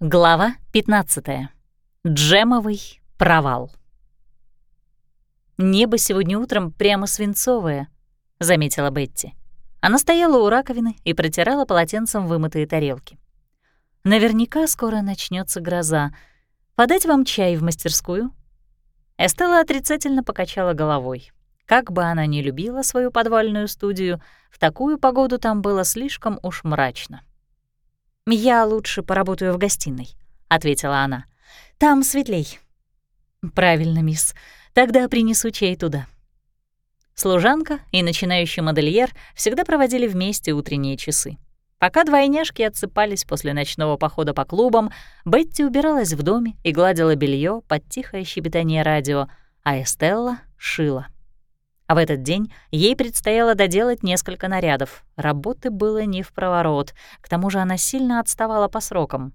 Глава 15. Джемовый провал. «Небо сегодня утром прямо свинцовое», — заметила Бетти. Она стояла у раковины и протирала полотенцем вымытые тарелки. «Наверняка скоро начнется гроза. Подать вам чай в мастерскую?» Эстелла отрицательно покачала головой. Как бы она ни любила свою подвальную студию, в такую погоду там было слишком уж мрачно. «Я лучше поработаю в гостиной», — ответила она. «Там светлей». «Правильно, мисс. Тогда принесу чай туда». Служанка и начинающий модельер всегда проводили вместе утренние часы. Пока двойняшки отсыпались после ночного похода по клубам, Бетти убиралась в доме и гладила белье под тихое щебетание радио, а Эстелла шила. А в этот день ей предстояло доделать несколько нарядов. Работы было не в проворот, к тому же она сильно отставала по срокам.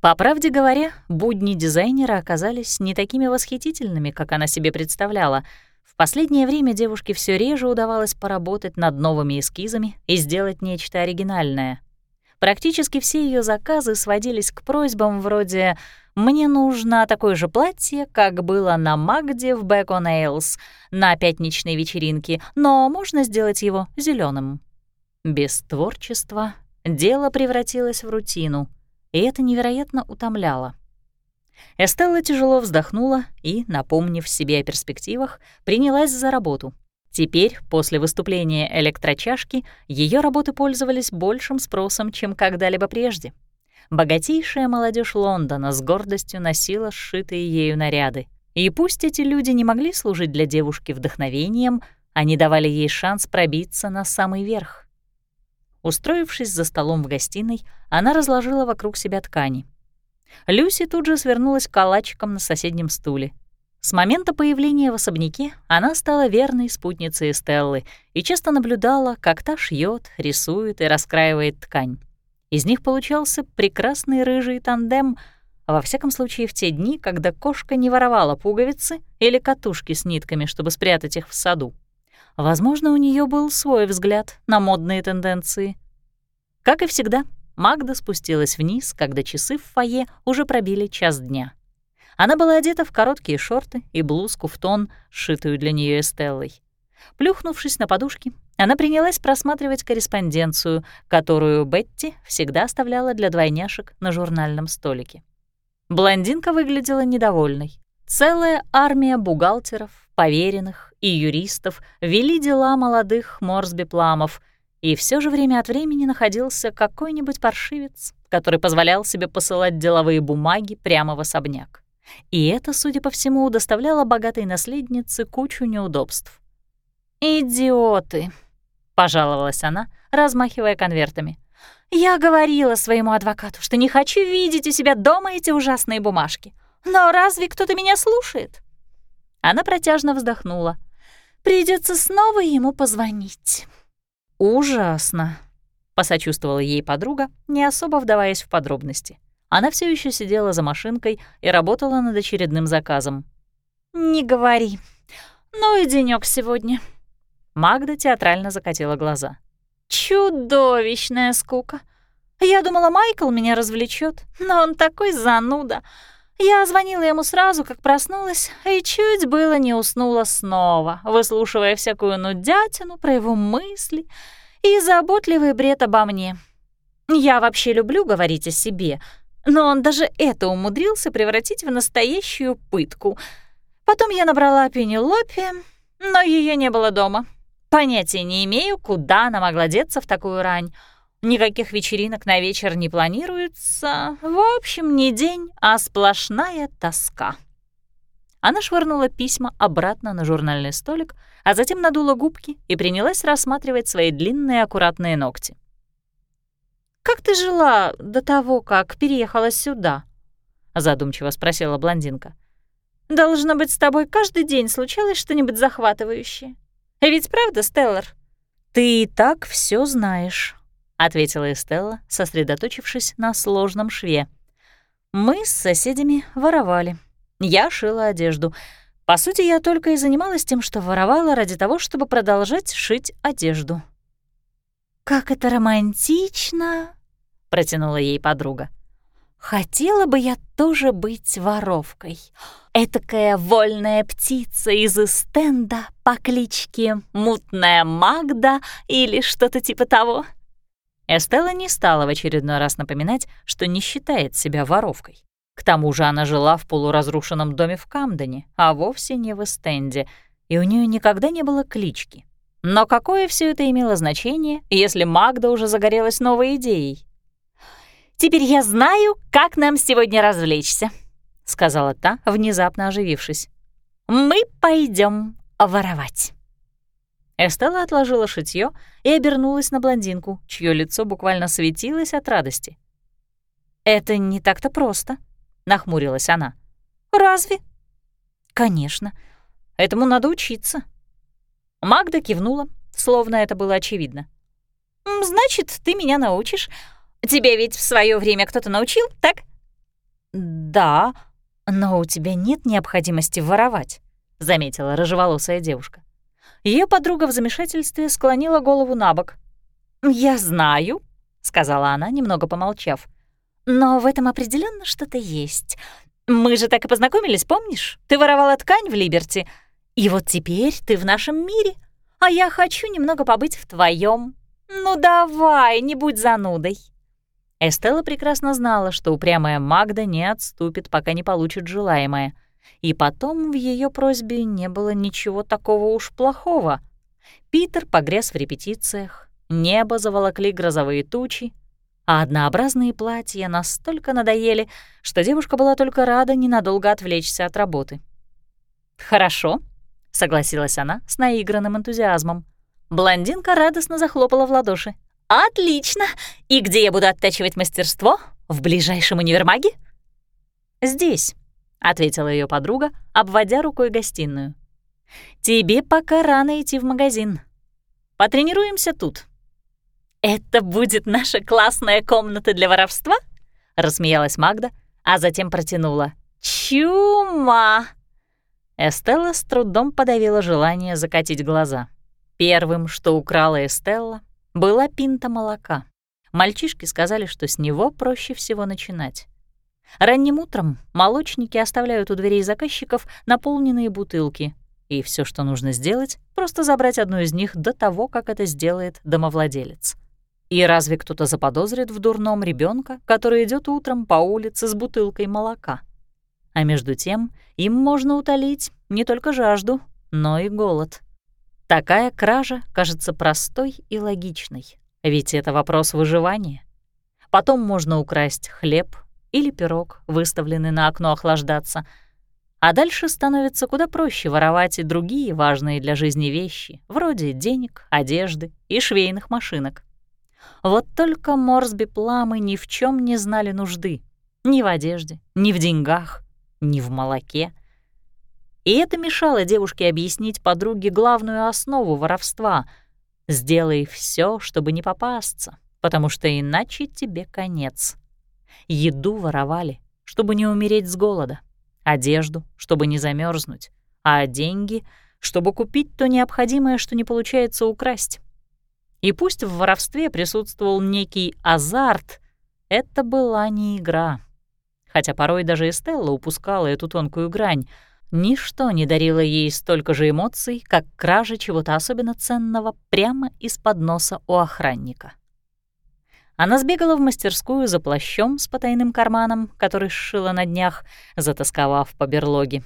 По правде говоря, будни дизайнера оказались не такими восхитительными, как она себе представляла. В последнее время девушке все реже удавалось поработать над новыми эскизами и сделать нечто оригинальное. Практически все ее заказы сводились к просьбам вроде мне нужно такое же платье, как было на Магде в on Ales на пятничной вечеринке, но можно сделать его зеленым. Без творчества дело превратилось в рутину, и это невероятно утомляло. Эстелла тяжело вздохнула и, напомнив себе о перспективах, принялась за работу. Теперь, после выступления электрочашки, ее работы пользовались большим спросом, чем когда-либо прежде — богатейшая молодежь Лондона с гордостью носила сшитые ею наряды. И пусть эти люди не могли служить для девушки вдохновением, они давали ей шанс пробиться на самый верх. Устроившись за столом в гостиной, она разложила вокруг себя ткани. Люси тут же свернулась калачиком на соседнем стуле. С момента появления в особняке она стала верной спутницей Стеллы и часто наблюдала, как та шьет, рисует и раскраивает ткань. Из них получался прекрасный рыжий тандем, во всяком случае в те дни, когда кошка не воровала пуговицы или катушки с нитками, чтобы спрятать их в саду. Возможно, у нее был свой взгляд на модные тенденции. Как и всегда, Магда спустилась вниз, когда часы в фойе уже пробили час дня. Она была одета в короткие шорты и блузку в тон, сшитую для нее Эстеллой. Плюхнувшись на подушки, она принялась просматривать корреспонденцию, которую Бетти всегда оставляла для двойняшек на журнальном столике. Блондинка выглядела недовольной. Целая армия бухгалтеров, поверенных и юристов вели дела молодых Морсби-Пламов, и все же время от времени находился какой-нибудь паршивец, который позволял себе посылать деловые бумаги прямо в особняк. И это, судя по всему, доставляло богатой наследнице кучу неудобств. «Идиоты!» — пожаловалась она, размахивая конвертами. «Я говорила своему адвокату, что не хочу видеть у себя дома эти ужасные бумажки. Но разве кто-то меня слушает?» Она протяжно вздохнула. Придется снова ему позвонить». «Ужасно», — посочувствовала ей подруга, не особо вдаваясь в подробности. Она все еще сидела за машинкой и работала над очередным заказом. «Не говори. Ну и денёк сегодня», Магда театрально закатила глаза. «Чудовищная скука. Я думала, Майкл меня развлечет, но он такой зануда. Я звонила ему сразу, как проснулась, и чуть было не уснула снова, выслушивая всякую нудятину про его мысли и заботливый бред обо мне. Я вообще люблю говорить о себе, но он даже это умудрился превратить в настоящую пытку. Потом я набрала Пенелопе, но ее не было дома. Понятия не имею, куда она могла деться в такую рань. Никаких вечеринок на вечер не планируется. В общем, не день, а сплошная тоска. Она швырнула письма обратно на журнальный столик, а затем надула губки и принялась рассматривать свои длинные аккуратные ногти. «Как ты жила до того, как переехала сюда?» — задумчиво спросила блондинка. «Должно быть, с тобой каждый день случалось что-нибудь захватывающее. Ведь правда, Стеллар?» «Ты и так все знаешь», — ответила Эстелла, сосредоточившись на сложном шве. «Мы с соседями воровали. Я шила одежду. По сути, я только и занималась тем, что воровала ради того, чтобы продолжать шить одежду». «Как это романтично!» — протянула ей подруга. Хотела бы я тоже быть воровкой. Этакая вольная птица из стенда по кличке Мутная Магда или что-то типа того. Эстелла не стала в очередной раз напоминать, что не считает себя воровкой. К тому же она жила в полуразрушенном доме в Камдене, а вовсе не в Эстенде, и у нее никогда не было клички. Но какое все это имело значение, если Магда уже загорелась новой идеей? «Теперь я знаю, как нам сегодня развлечься», — сказала та, внезапно оживившись. «Мы пойдем воровать». Эстелла отложила шитьё и обернулась на блондинку, чье лицо буквально светилось от радости. «Это не так-то просто», — нахмурилась она. «Разве?» «Конечно. Этому надо учиться». Магда кивнула, словно это было очевидно. «Значит, ты меня научишь. Тебя ведь в свое время кто-то научил, так?» «Да, но у тебя нет необходимости воровать», — заметила рыжеволосая девушка. Ее подруга в замешательстве склонила голову на бок. «Я знаю», — сказала она, немного помолчав. «Но в этом определенно что-то есть. Мы же так и познакомились, помнишь? Ты воровала ткань в Либерти, и вот теперь ты в нашем мире, а я хочу немного побыть в твоем. Ну давай, не будь занудой». Эстелла прекрасно знала, что упрямая Магда не отступит, пока не получит желаемое. И потом в ее просьбе не было ничего такого уж плохого. Питер погряз в репетициях, небо заволокли грозовые тучи, а однообразные платья настолько надоели, что девушка была только рада ненадолго отвлечься от работы. «Хорошо», — согласилась она с наигранным энтузиазмом. Блондинка радостно захлопала в ладоши. «Отлично! И где я буду оттачивать мастерство? В ближайшем универмаге?» «Здесь», — ответила ее подруга, обводя рукой гостиную. «Тебе пока рано идти в магазин. Потренируемся тут». «Это будет наша классная комната для воровства?» — рассмеялась Магда, а затем протянула. «Чума!» Эстелла с трудом подавила желание закатить глаза. Первым, что украла Эстелла, была пинта молока. Мальчишки сказали, что с него проще всего начинать. Ранним утром молочники оставляют у дверей заказчиков наполненные бутылки, и все, что нужно сделать, просто забрать одну из них до того, как это сделает домовладелец. И разве кто-то заподозрит в дурном ребенка, который идет утром по улице с бутылкой молока? А между тем им можно утолить не только жажду, но и голод. Такая кража кажется простой и логичной, ведь это вопрос выживания. Потом можно украсть хлеб или пирог, выставленный на окно охлаждаться, а дальше становится куда проще воровать и другие важные для жизни вещи, вроде денег, одежды и швейных машинок. Вот только Морсби Пламы ни в чем не знали нужды. Ни в одежде, ни в деньгах, ни в молоке. И это мешало девушке объяснить подруге главную основу воровства — «Сделай все, чтобы не попасться, потому что иначе тебе конец». Еду воровали, чтобы не умереть с голода, одежду, чтобы не замерзнуть, а деньги — чтобы купить то необходимое, что не получается украсть. И пусть в воровстве присутствовал некий азарт, это была не игра. Хотя порой даже Эстелла упускала эту тонкую грань — Ничто не дарило ей столько же эмоций, как кража чего-то особенно ценного прямо из-под носа у охранника. Она сбегала в мастерскую за плащом с потайным карманом, который сшила на днях, затасковав по берлоге.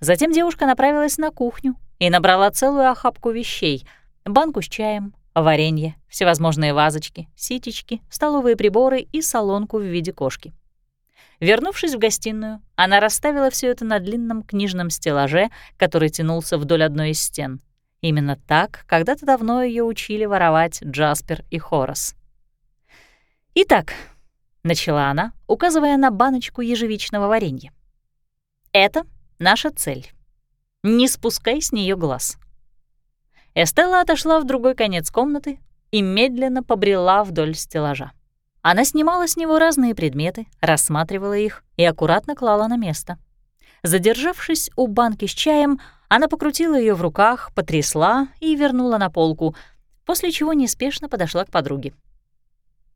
Затем девушка направилась на кухню и набрала целую охапку вещей — банку с чаем, варенье, всевозможные вазочки, ситечки, столовые приборы и солонку в виде кошки. Вернувшись в гостиную, она расставила все это на длинном книжном стеллаже, который тянулся вдоль одной из стен. Именно так когда-то давно ее учили воровать Джаспер и Хорас. «Итак», — начала она, указывая на баночку ежевичного варенья. «Это наша цель. Не спускай с нее глаз». Эстелла отошла в другой конец комнаты и медленно побрела вдоль стеллажа. Она снимала с него разные предметы, рассматривала их и аккуратно клала на место. Задержавшись у банки с чаем, она покрутила ее в руках, потрясла и вернула на полку, после чего неспешно подошла к подруге.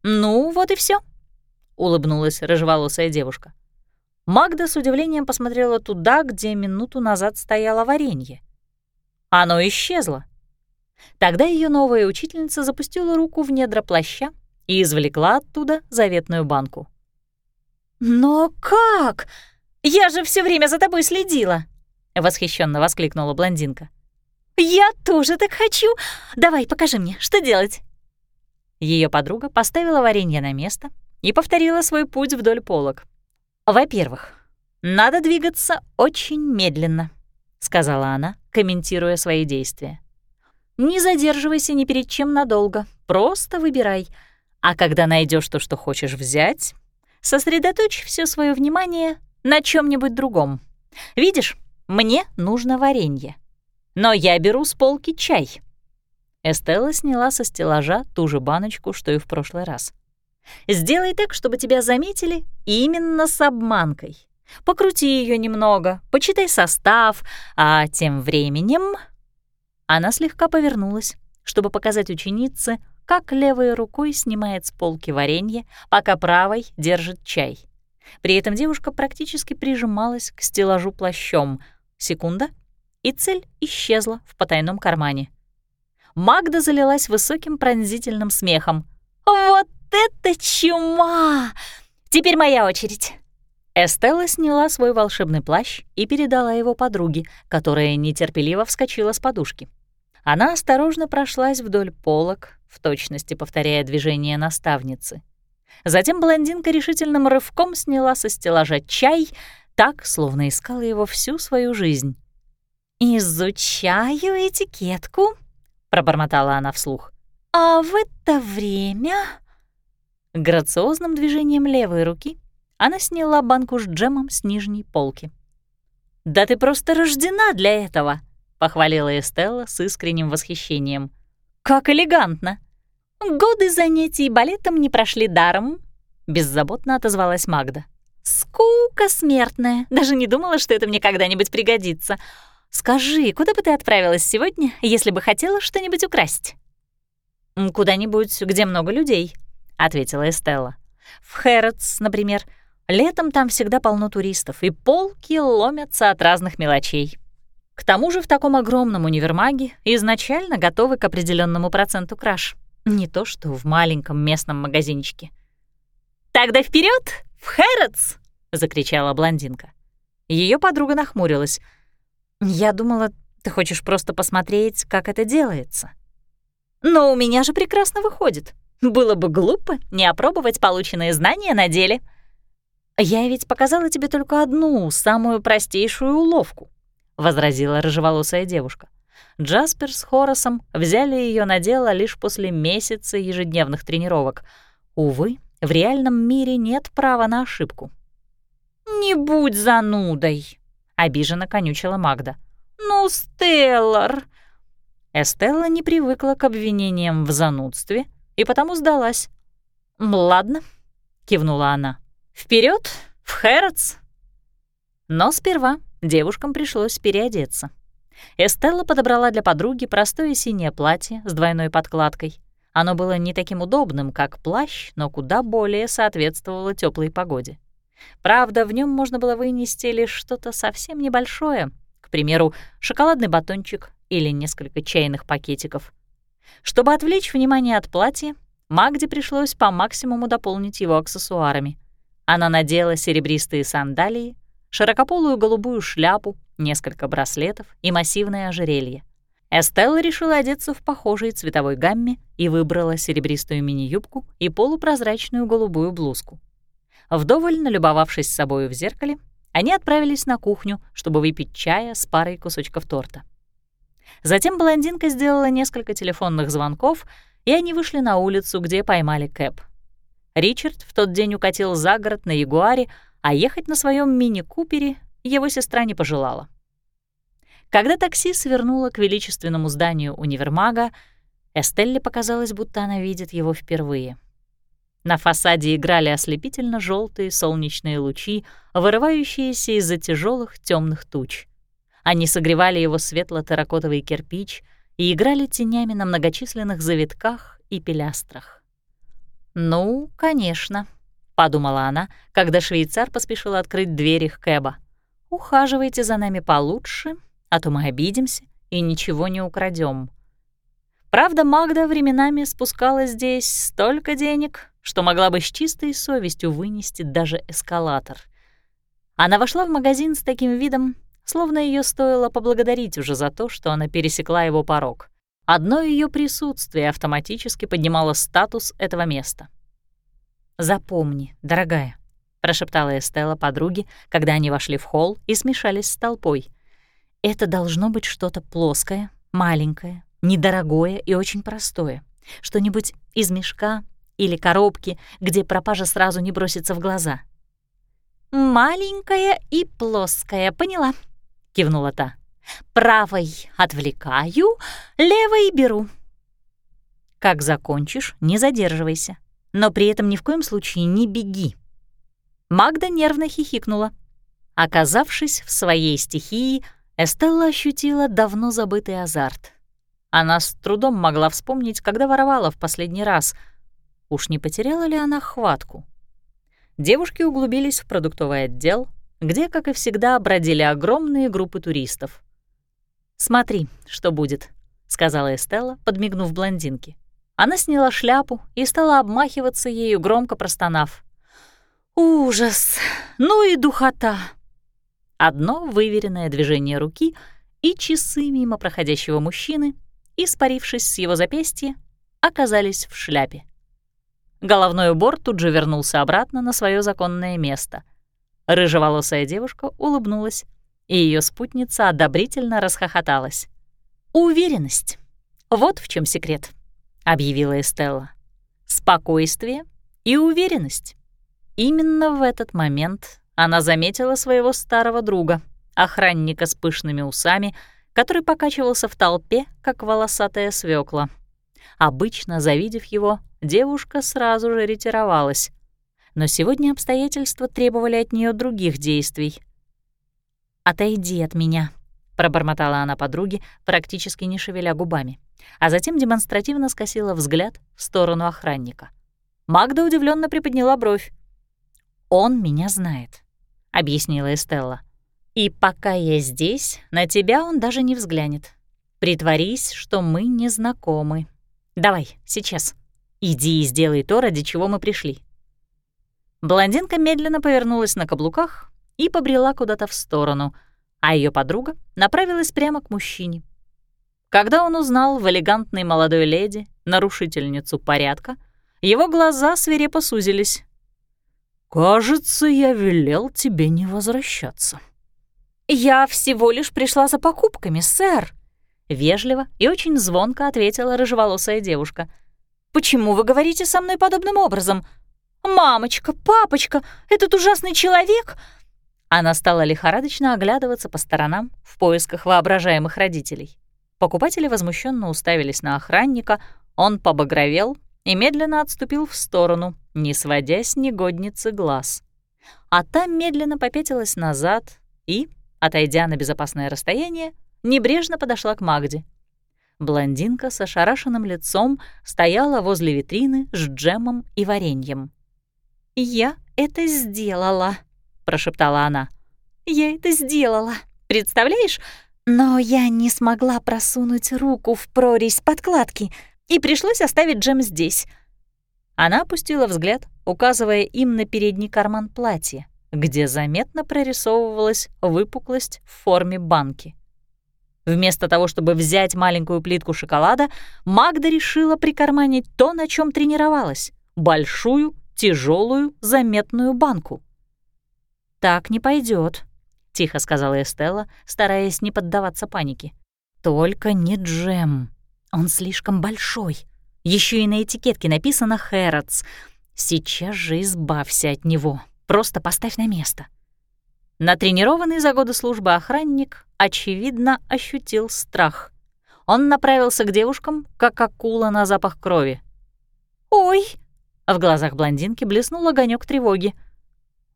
«Ну, вот и все. — улыбнулась рыжеволосая девушка. Магда с удивлением посмотрела туда, где минуту назад стояло варенье. Оно исчезло. Тогда ее новая учительница запустила руку в недра плаща и извлекла оттуда заветную банку. «Но как? Я же все время за тобой следила!» — восхищенно воскликнула блондинка. «Я тоже так хочу! Давай, покажи мне, что делать!» Ее подруга поставила варенье на место и повторила свой путь вдоль полок. «Во-первых, надо двигаться очень медленно», — сказала она, комментируя свои действия. «Не задерживайся ни перед чем надолго, просто выбирай. А когда найдешь то, что хочешь взять, сосредоточь все свое внимание на чем нибудь другом. Видишь, мне нужно варенье. Но я беру с полки чай». Эстелла сняла со стеллажа ту же баночку, что и в прошлый раз. «Сделай так, чтобы тебя заметили именно с обманкой. Покрути ее немного, почитай состав, а тем временем...» Она слегка повернулась, чтобы показать ученице, как левой рукой снимает с полки варенье, пока правой держит чай. При этом девушка практически прижималась к стеллажу плащом. Секунда, и цель исчезла в потайном кармане. Магда залилась высоким пронзительным смехом. «Вот это чума! Теперь моя очередь!» Эстелла сняла свой волшебный плащ и передала его подруге, которая нетерпеливо вскочила с подушки. Она осторожно прошлась вдоль полок, в точности повторяя движение наставницы. Затем блондинка решительным рывком сняла со стеллажа чай, так, словно искала его всю свою жизнь. «Изучаю этикетку», — пробормотала она вслух. «А в это время...» Грациозным движением левой руки она сняла банку с джемом с нижней полки. «Да ты просто рождена для этого!» — похвалила Эстелла с искренним восхищением. «Как элегантно!» «Годы занятий балетом не прошли даром», — беззаботно отозвалась Магда. «Скука смертная. Даже не думала, что это мне когда-нибудь пригодится. Скажи, куда бы ты отправилась сегодня, если бы хотела что-нибудь украсть?» «Куда-нибудь, где много людей», — ответила Эстелла. «В Хэротс, например, — Летом там всегда полно туристов, и полки ломятся от разных мелочей. К тому же в таком огромном универмаге изначально готовы к определенному проценту краж. Не то что в маленьком местном магазинчике. «Тогда вперед, в Хэротс!» — закричала блондинка. Ее подруга нахмурилась. «Я думала, ты хочешь просто посмотреть, как это делается». «Но у меня же прекрасно выходит. Было бы глупо не опробовать полученные знания на деле», «Я ведь показала тебе только одну, самую простейшую уловку», — возразила рыжеволосая девушка. Джаспер с Хоросом взяли ее на дело лишь после месяца ежедневных тренировок. Увы, в реальном мире нет права на ошибку. «Не будь занудой», — обиженно конючила Магда. «Ну, Стеллар!» Эстелла не привыкла к обвинениям в занудстве и потому сдалась. «Ладно», — кивнула она. Вперед, в Хэротс!» Но сперва девушкам пришлось переодеться. Эстелла подобрала для подруги простое синее платье с двойной подкладкой. Оно было не таким удобным, как плащ, но куда более соответствовало теплой погоде. Правда, в нем можно было вынести лишь что-то совсем небольшое, к примеру, шоколадный батончик или несколько чайных пакетиков. Чтобы отвлечь внимание от платья, Магде пришлось по максимуму дополнить его аксессуарами — она надела серебристые сандалии, широкополую голубую шляпу, несколько браслетов и массивное ожерелье. Эстелла решила одеться в похожей цветовой гамме и выбрала серебристую мини-юбку и полупрозрачную голубую блузку. Вдоволь налюбовавшись собою в зеркале, они отправились на кухню, чтобы выпить чая с парой кусочков торта. Затем блондинка сделала несколько телефонных звонков, и они вышли на улицу, где поймали Кэп. Ричард в тот день укатил за город на Ягуаре, а ехать на своем мини-купере его сестра не пожелала. Когда такси свернуло к величественному зданию универмага, Эстелле показалось, будто она видит его впервые. На фасаде играли ослепительно желтые солнечные лучи, вырывающиеся из-за тяжелых темных туч. Они согревали его светло-терракотовый кирпич и играли тенями на многочисленных завитках и пилястрах. «Ну, конечно», — подумала она, когда швейцар поспешил открыть двери Кэба. «Ухаживайте за нами получше, а то мы обидимся и ничего не украдем. Правда, Магда временами спускала здесь столько денег, что могла бы с чистой совестью вынести даже эскалатор. Она вошла в магазин с таким видом, словно ее стоило поблагодарить уже за то, что она пересекла его порог. Одно ее присутствие автоматически поднимало статус этого места — «Запомни, дорогая», — прошептала Эстелла подруге, когда они вошли в холл и смешались с толпой. «Это должно быть что-то плоское, маленькое, недорогое и очень простое. Что-нибудь из мешка или коробки, где пропажа сразу не бросится в глаза». «Маленькая и плоская, поняла», — кивнула та. «Правой отвлекаю, левой беру». «Как закончишь, не задерживайся», но при этом ни в коем случае не беги. Магда нервно хихикнула. Оказавшись в своей стихии, Эстелла ощутила давно забытый азарт. Она с трудом могла вспомнить, когда воровала в последний раз. Уж не потеряла ли она хватку? Девушки углубились в продуктовый отдел, где, как и всегда, бродили огромные группы туристов. «Смотри, что будет», — сказала Эстелла, подмигнув блондинке. Она сняла шляпу и стала обмахиваться ею, громко простонав. «Ужас! Ну и духота!» Одно выверенное движение руки и часы мимо проходящего мужчины, испарившись с его запястья, оказались в шляпе. Головной убор тут же вернулся обратно на свое законное место. Рыжеволосая девушка улыбнулась, и ее спутница одобрительно расхохоталась. Уверенность. Вот в чем секрет. — объявила Эстелла. «Спокойствие и уверенность». Именно в этот момент она заметила своего старого друга, охранника с пышными усами, который покачивался в толпе, как волосатая свекла. Обычно, завидев его, девушка сразу же ретировалась. Но сегодня обстоятельства требовали от нее других действий. «Отойди от меня», — пробормотала она подруге, практически не шевеля губами а затем демонстративно скосила взгляд в сторону охранника. Магда удивленно приподняла бровь. «Он меня знает», — объяснила Эстелла. «И пока я здесь, на тебя он даже не взглянет. Притворись, что мы не знакомы. Давай, сейчас. Иди и сделай то, ради чего мы пришли». Блондинка медленно повернулась на каблуках и побрела куда-то в сторону, а ее подруга направилась прямо к мужчине. Когда он узнал в элегантной молодой леди нарушительницу порядка, его глаза свирепо сузились. «Кажется, я велел тебе не возвращаться». «Я всего лишь пришла за покупками, сэр», — вежливо и очень звонко ответила рыжеволосая девушка. «Почему вы говорите со мной подобным образом? Мамочка, папочка, этот ужасный человек...» Она стала лихорадочно оглядываться по сторонам в поисках воображаемых родителей. Покупатели возмущенно уставились на охранника, он побагровел и медленно отступил в сторону, не сводя с негодницы глаз. А та медленно попятилась назад и, отойдя на безопасное расстояние, небрежно подошла к Магде. Блондинка с ошарашенным лицом стояла возле витрины с джемом и вареньем. «Я это сделала», — прошептала она. «Я это сделала. Представляешь, но я не смогла просунуть руку в прорезь подкладки, и пришлось оставить джем здесь. Она опустила взгляд, указывая им на передний карман платья, где заметно прорисовывалась выпуклость в форме банки. Вместо того, чтобы взять маленькую плитку шоколада, Магда решила прикарманить то, на чем тренировалась — большую, тяжелую, заметную банку. «Так не пойдет, — тихо сказала Эстелла, стараясь не поддаваться панике. «Только не джем. Он слишком большой. Еще и на этикетке написано «Хэротс». Сейчас же избавься от него. Просто поставь на место». Натренированный за годы службы охранник, очевидно, ощутил страх. Он направился к девушкам, как акула на запах крови. «Ой!» — в глазах блондинки блеснул огонек тревоги.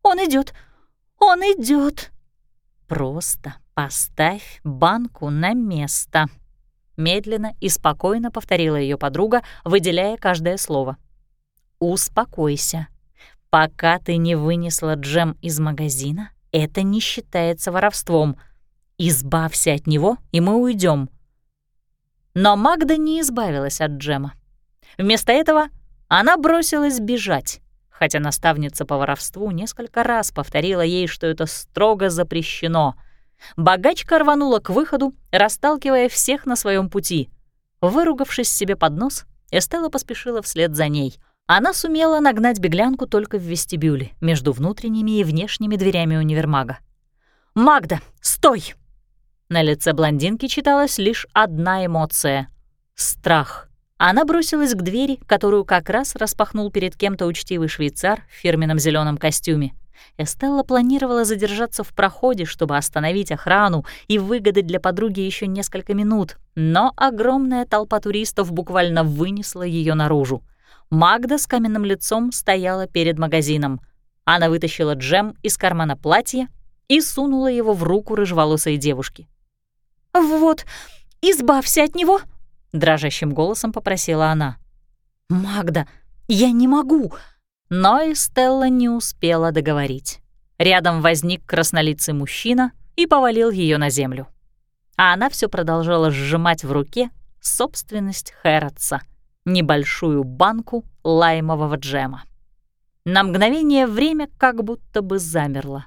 «Он идет! Он идет! «Просто поставь банку на место», — медленно и спокойно повторила ее подруга, выделяя каждое слово. «Успокойся. Пока ты не вынесла джем из магазина, это не считается воровством. Избавься от него, и мы уйдем. Но Магда не избавилась от джема. Вместо этого она бросилась бежать, хотя наставница по воровству несколько раз повторила ей, что это строго запрещено. Богачка рванула к выходу, расталкивая всех на своем пути. Выругавшись себе под нос, Эстелла поспешила вслед за ней. Она сумела нагнать беглянку только в вестибюле, между внутренними и внешними дверями универмага. «Магда, стой!» На лице блондинки читалась лишь одна эмоция — страх. Она бросилась к двери, которую как раз распахнул перед кем-то учтивый швейцар в фирменном зеленом костюме. Эстелла планировала задержаться в проходе, чтобы остановить охрану и выгадать для подруги еще несколько минут, но огромная толпа туристов буквально вынесла ее наружу. Магда с каменным лицом стояла перед магазином. Она вытащила джем из кармана платья и сунула его в руку рыжеволосой девушки. «Вот, избавься от него!» — дрожащим голосом попросила она. «Магда, я не могу!» Но и Стелла не успела договорить. Рядом возник краснолицый мужчина и повалил ее на землю. А она все продолжала сжимать в руке собственность Хэротса — небольшую банку лаймового джема. На мгновение время как будто бы замерло.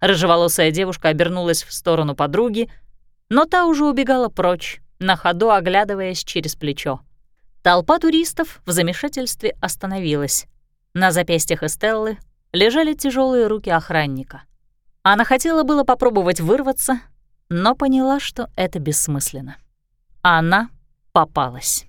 Рыжеволосая девушка обернулась в сторону подруги — но та уже убегала прочь, на ходу оглядываясь через плечо. Толпа туристов в замешательстве остановилась. На запястьях Эстеллы лежали тяжелые руки охранника. Она хотела было попробовать вырваться, но поняла, что это бессмысленно. Она попалась.